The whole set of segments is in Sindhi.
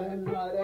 Hare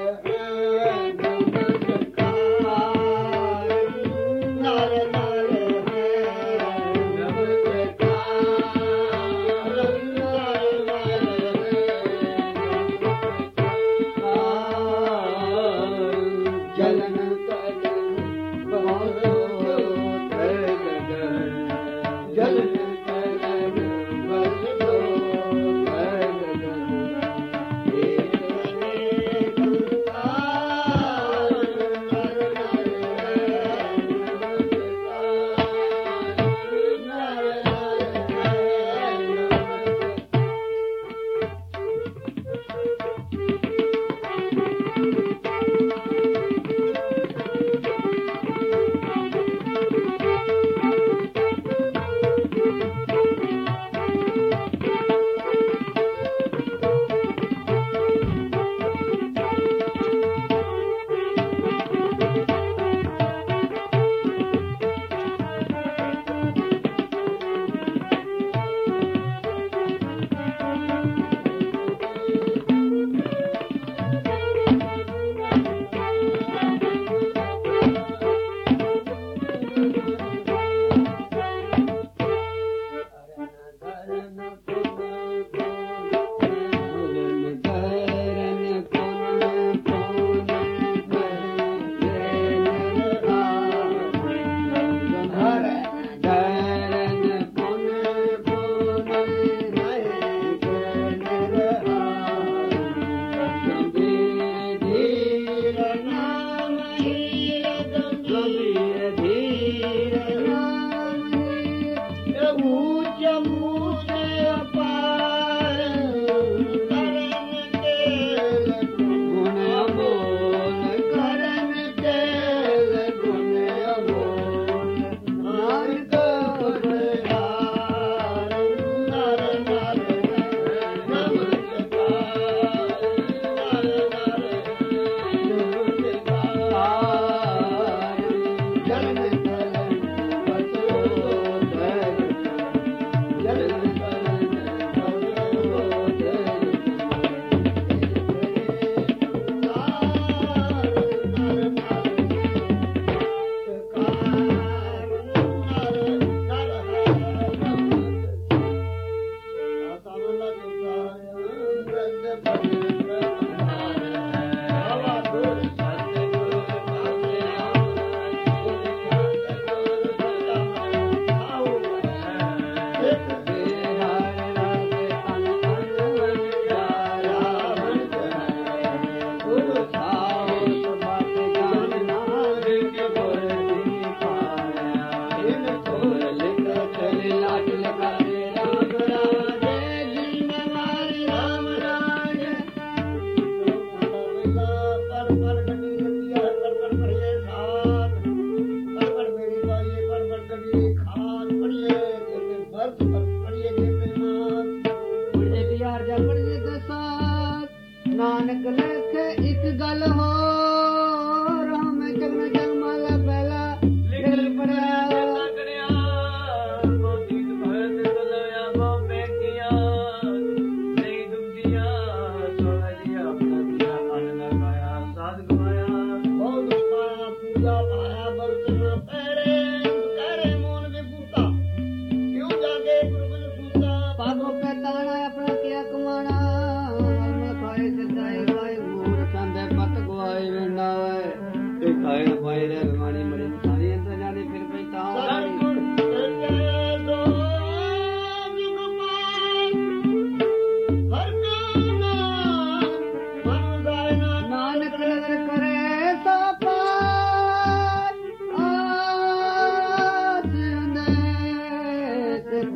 Thank you.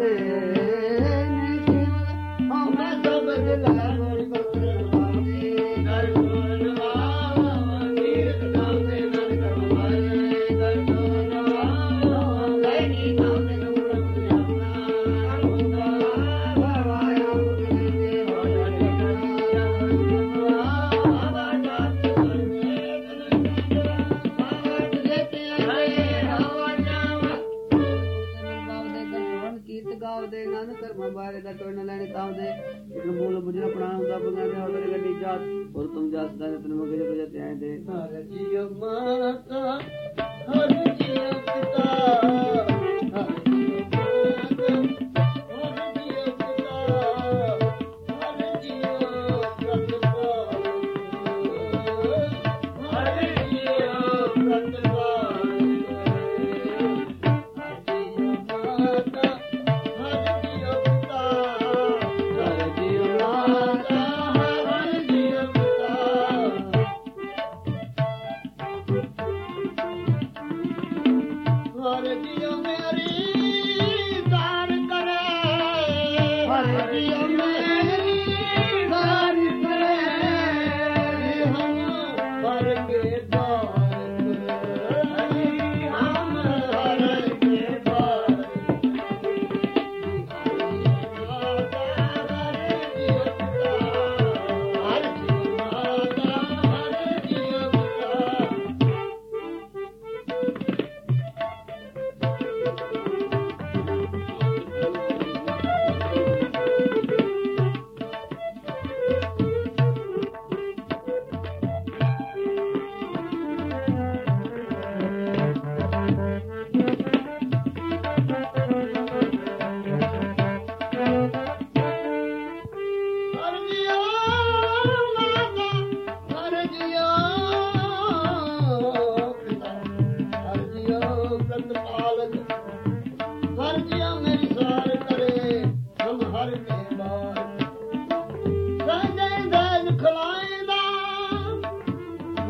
Yeah.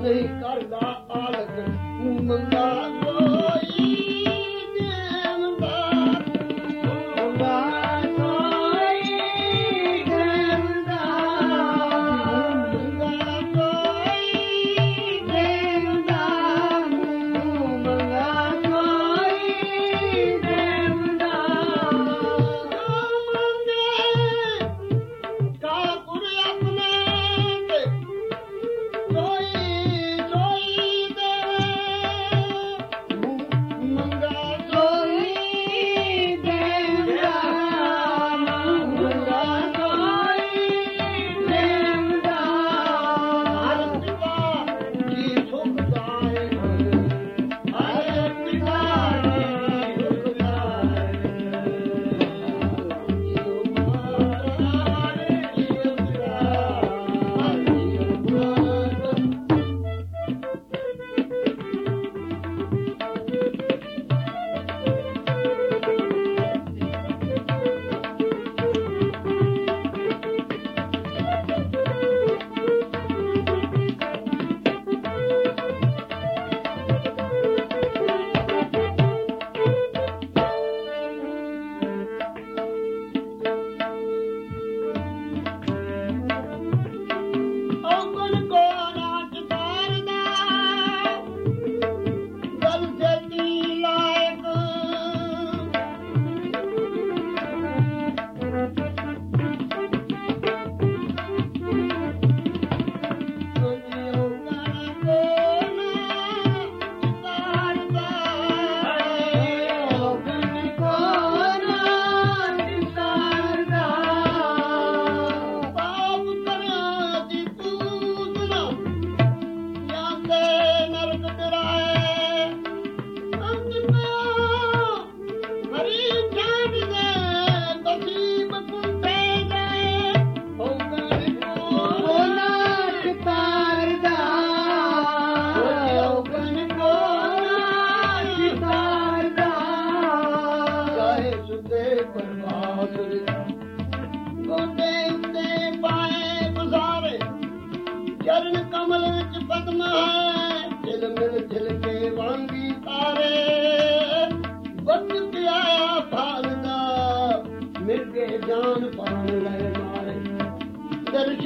ਨਹੀਂ ਕਰਦਾ ਆਲਕ ਮੰਗਾ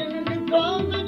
Come